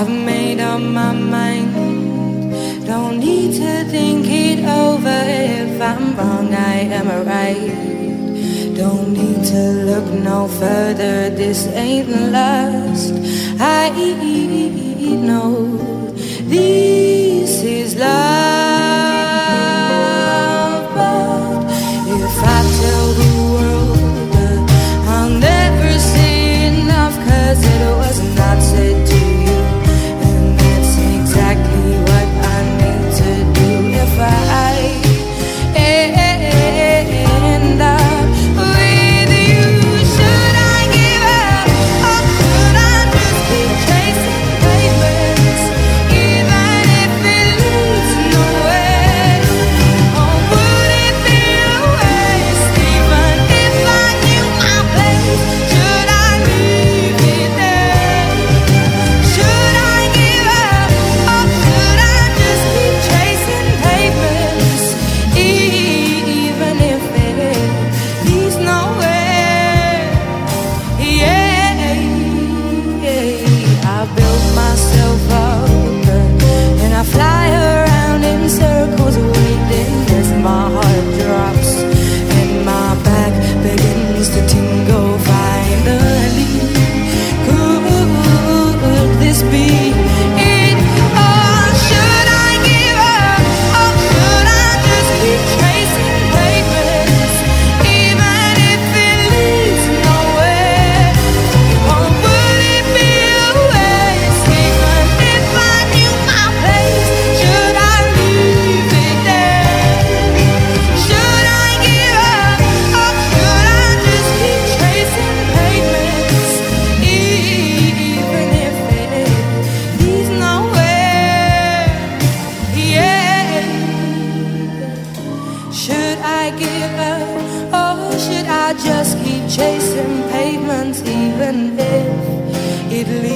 I've made up my mind. Don't need to think it over. If I'm wrong, I am right. Don't need to look no further. This ain't lust. I know this is love. Just keep chasing pavements even if it leads